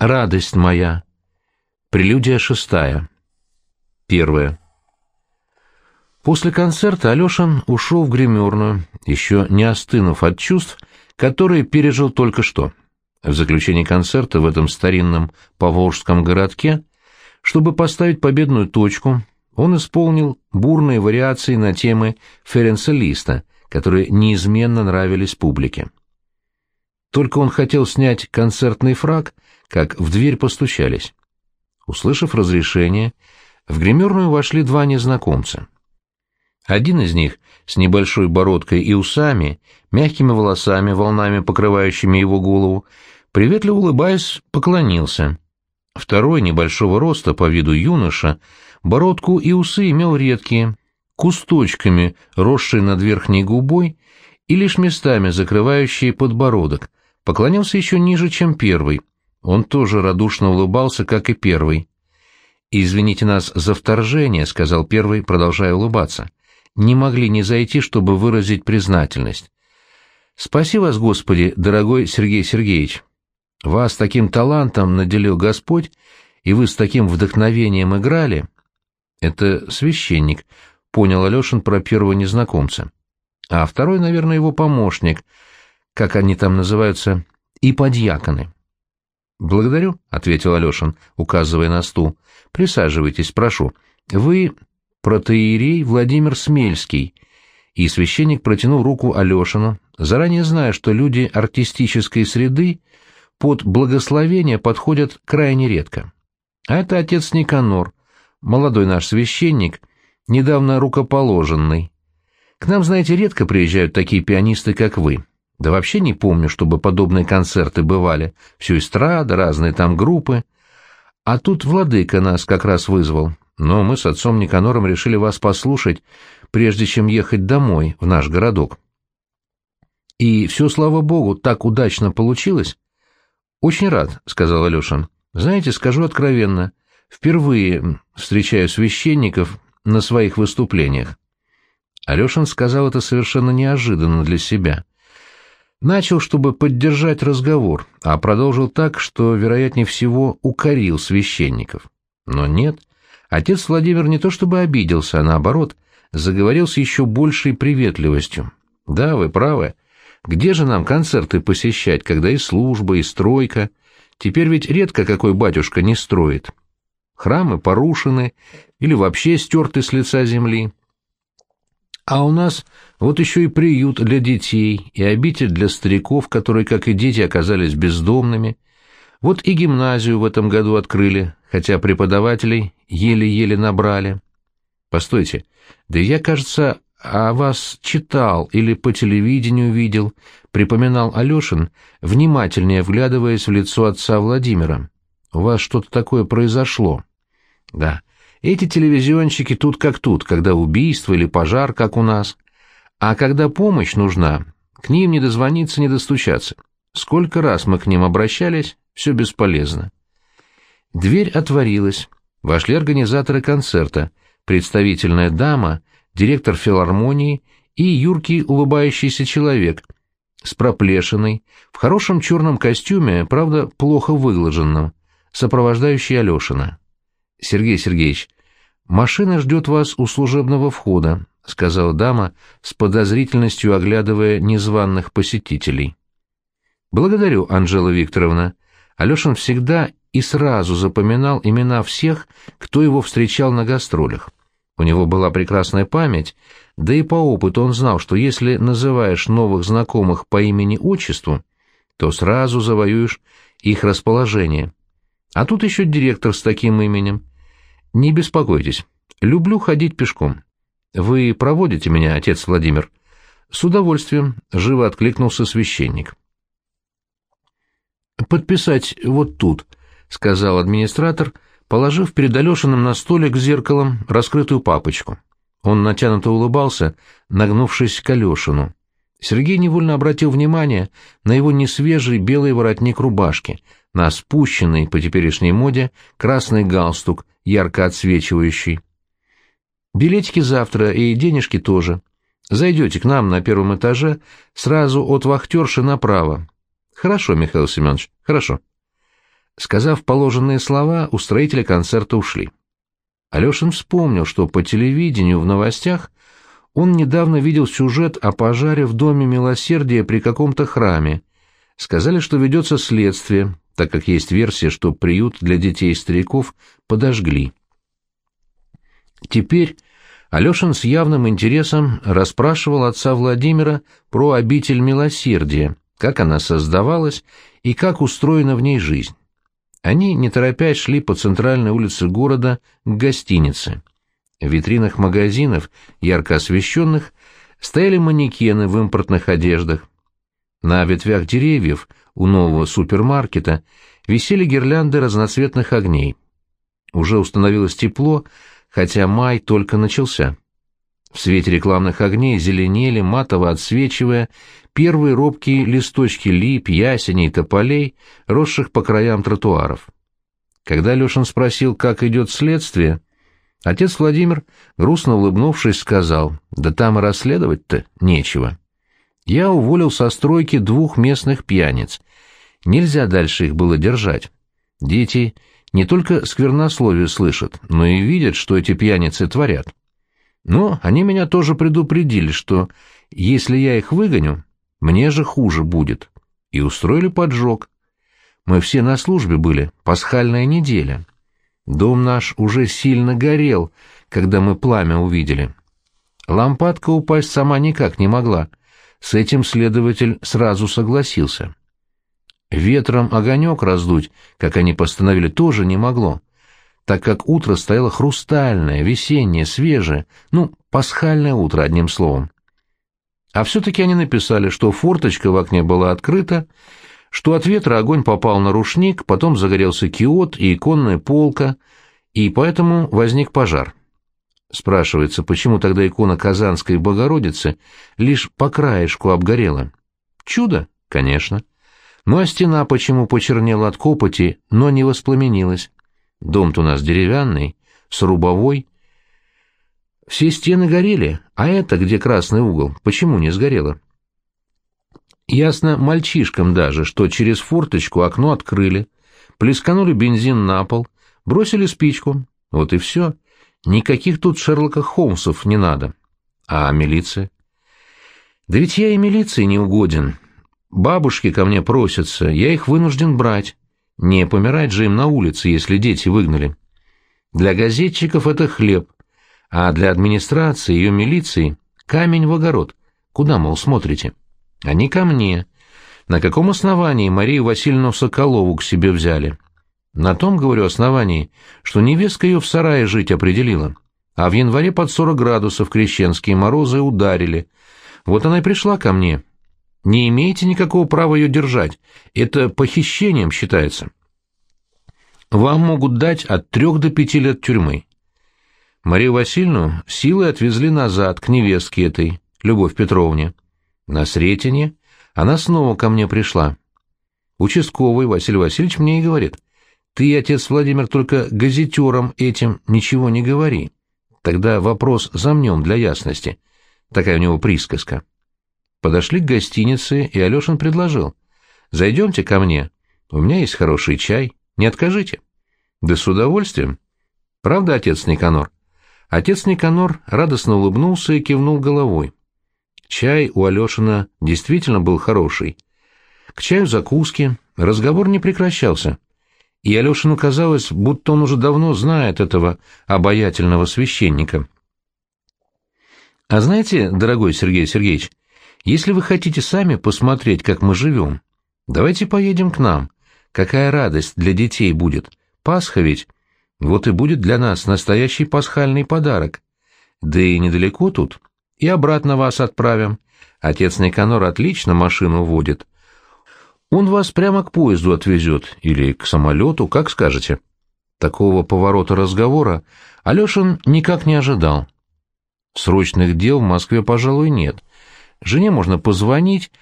Радость моя. Прелюдия шестая. Первая. После концерта Алешин ушел в гримерную, еще не остынув от чувств, которые пережил только что. В заключении концерта в этом старинном поволжском городке, чтобы поставить победную точку, он исполнил бурные вариации на темы Ференца Листа, которые неизменно нравились публике. Только он хотел снять концертный фраг, как в дверь постучались. Услышав разрешение, в гримерную вошли два незнакомца. Один из них, с небольшой бородкой и усами, мягкими волосами, волнами покрывающими его голову, приветливо улыбаясь, поклонился. Второй, небольшого роста, по виду юноша, бородку и усы имел редкие, кусточками, росшие над верхней губой и лишь местами закрывающие подбородок, поклонился еще ниже, чем первый. Он тоже радушно улыбался, как и первый. «Извините нас за вторжение», — сказал первый, продолжая улыбаться. «Не могли не зайти, чтобы выразить признательность». «Спаси вас, Господи, дорогой Сергей Сергеевич. Вас таким талантом наделил Господь, и вы с таким вдохновением играли». «Это священник», — понял Алешин про первого незнакомца. «А второй, наверное, его помощник, как они там называются, и подьяконы». «Благодарю», — ответил Алешин, указывая на стул. «Присаживайтесь, прошу. Вы протеерей Владимир Смельский». И священник протянул руку Алешину, заранее зная, что люди артистической среды под благословение подходят крайне редко. А это отец Никанор, молодой наш священник, недавно рукоположенный. К нам, знаете, редко приезжают такие пианисты, как вы. Да вообще не помню, чтобы подобные концерты бывали. Все эстрада, разные там группы. А тут владыка нас как раз вызвал. Но мы с отцом Никанором решили вас послушать, прежде чем ехать домой, в наш городок. И все, слава богу, так удачно получилось. Очень рад, — сказал Алешин. Знаете, скажу откровенно, впервые встречаю священников на своих выступлениях. Алешин сказал это совершенно неожиданно для себя. Начал, чтобы поддержать разговор, а продолжил так, что, вероятнее всего, укорил священников. Но нет, отец Владимир не то чтобы обиделся, а наоборот, заговорил с еще большей приветливостью. «Да, вы правы. Где же нам концерты посещать, когда и служба, и стройка? Теперь ведь редко какой батюшка не строит. Храмы порушены или вообще стерты с лица земли. А у нас вот еще и приют для детей, и обитель для стариков, которые, как и дети, оказались бездомными. Вот и гимназию в этом году открыли, хотя преподавателей еле-еле набрали. Постойте, да я, кажется, о вас читал или по телевидению видел, припоминал Алешин, внимательнее вглядываясь в лицо отца Владимира. У вас что-то такое произошло. Да, эти телевизионщики тут как тут, когда убийство или пожар, как у нас. А когда помощь нужна, к ним не дозвониться, не достучаться. Сколько раз мы к ним обращались, все бесполезно. Дверь отворилась. Вошли организаторы концерта, представительная дама, директор филармонии и юркий улыбающийся человек с проплешиной, в хорошем черном костюме, правда, плохо выглаженном, сопровождающий Алешина. Сергей Сергеевич, машина ждет вас у служебного входа, — сказала дама, с подозрительностью оглядывая незваных посетителей. «Благодарю, Анжела Викторовна». Алешин всегда и сразу запоминал имена всех, кто его встречал на гастролях. У него была прекрасная память, да и по опыту он знал, что если называешь новых знакомых по имени-отчеству, то сразу завоюешь их расположение. А тут еще директор с таким именем. Не беспокойтесь, люблю ходить пешком. Вы проводите меня, отец Владимир? С удовольствием, живо откликнулся священник. Подписать вот тут, сказал администратор, положив перед Алешиным на столик зеркалом раскрытую папочку. Он натянуто улыбался, нагнувшись к Алешину. Сергей невольно обратил внимание на его несвежий белый воротник рубашки, на спущенный по теперешней моде красный галстук, ярко отсвечивающий. Билетики завтра и денежки тоже. Зайдете к нам на первом этаже, сразу от вахтерши направо. Хорошо, Михаил Семенович, хорошо. Сказав положенные слова, устроители концерта ушли. Алешин вспомнил, что по телевидению в новостях он недавно видел сюжет о пожаре в Доме Милосердия при каком-то храме. Сказали, что ведется следствие, так как есть версия, что приют для детей и стариков подожгли. Теперь Алешин с явным интересом расспрашивал отца Владимира про обитель милосердия, как она создавалась и как устроена в ней жизнь. Они, не торопясь, шли по центральной улице города к гостинице. В витринах магазинов, ярко освещенных, стояли манекены в импортных одеждах. На ветвях деревьев у нового супермаркета висели гирлянды разноцветных огней. Уже установилось тепло, хотя май только начался. В свете рекламных огней зеленели, матово отсвечивая, первые робкие листочки лип, ясеней, тополей, росших по краям тротуаров. Когда Лешин спросил, как идет следствие, отец Владимир, грустно улыбнувшись, сказал, «Да там и расследовать-то нечего. Я уволил со стройки двух местных пьяниц. Нельзя дальше их было держать. Дети не только сквернословие слышат, но и видят, что эти пьяницы творят. Но они меня тоже предупредили, что если я их выгоню, мне же хуже будет. И устроили поджог. Мы все на службе были, пасхальная неделя. Дом наш уже сильно горел, когда мы пламя увидели. Лампадка упасть сама никак не могла. С этим следователь сразу согласился. Ветром огонек раздуть, как они постановили, тоже не могло, так как утро стояло хрустальное, весеннее, свежее, ну, пасхальное утро, одним словом. А все-таки они написали, что форточка в окне была открыта, что от ветра огонь попал на рушник, потом загорелся киот и иконная полка, и поэтому возник пожар. Спрашивается, почему тогда икона Казанской Богородицы лишь по краешку обгорела? Чудо, конечно. Ну а стена почему почернела от копоти, но не воспламенилась? Дом-то у нас деревянный, срубовой. Все стены горели, а это, где красный угол, почему не сгорело? Ясно мальчишкам даже, что через форточку окно открыли, плесканули бензин на пол, бросили спичку. Вот и все. Никаких тут Шерлока Холмсов не надо. А милиция? Да ведь я и милиции не угоден. Бабушки ко мне просятся, я их вынужден брать. Не помирать же им на улице, если дети выгнали. Для газетчиков это хлеб, а для администрации ее милиции камень в огород. Куда, мол, смотрите? Они ко мне. На каком основании Марию Васильевну Соколову к себе взяли? На том, говорю, основании, что невестка ее в сарае жить определила. А в январе под 40 градусов крещенские морозы ударили. Вот она и пришла ко мне, не имеете никакого права ее держать. Это похищением считается. Вам могут дать от трех до пяти лет тюрьмы. Марию Васильевну силой отвезли назад к невестке этой, Любовь Петровне. На Сретенье она снова ко мне пришла. Участковый Василий Васильевич мне и говорит, «Ты, отец Владимир, только газетерам этим ничего не говори. Тогда вопрос замнем для ясности». Такая у него присказка. Подошли к гостинице, и Алешин предложил. «Зайдемте ко мне. У меня есть хороший чай. Не откажите». «Да с удовольствием». «Правда, отец Никанор?» Отец Никанор радостно улыбнулся и кивнул головой. Чай у Алешина действительно был хороший. К чаю закуски, разговор не прекращался. И Алешину казалось, будто он уже давно знает этого обаятельного священника. «А знаете, дорогой Сергей Сергеевич, если вы хотите сами посмотреть, как мы живем, давайте поедем к нам. Какая радость для детей будет. Пасха ведь. Вот и будет для нас настоящий пасхальный подарок. Да и недалеко тут. И обратно вас отправим. Отец Никанор отлично машину водит. Он вас прямо к поезду отвезет или к самолету, как скажете. Такого поворота разговора Алешин никак не ожидал. Срочных дел в Москве, пожалуй, нет — Жене можно позвонить,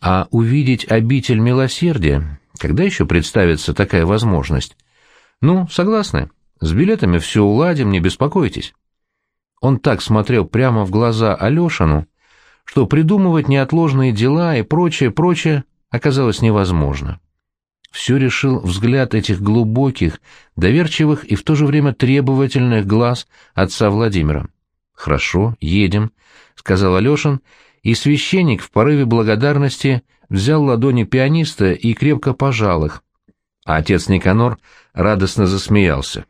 а увидеть обитель милосердия, когда еще представится такая возможность? Ну, согласны. С билетами все уладим, не беспокойтесь. Он так смотрел прямо в глаза Алешину, что придумывать неотложные дела и прочее, прочее оказалось невозможно. все решил взгляд этих глубоких, доверчивых и в то же время требовательных глаз отца Владимира. «Хорошо, едем», — сказал Алешин, и священник в порыве благодарности взял ладони пианиста и крепко пожал их. А отец Никанор радостно засмеялся.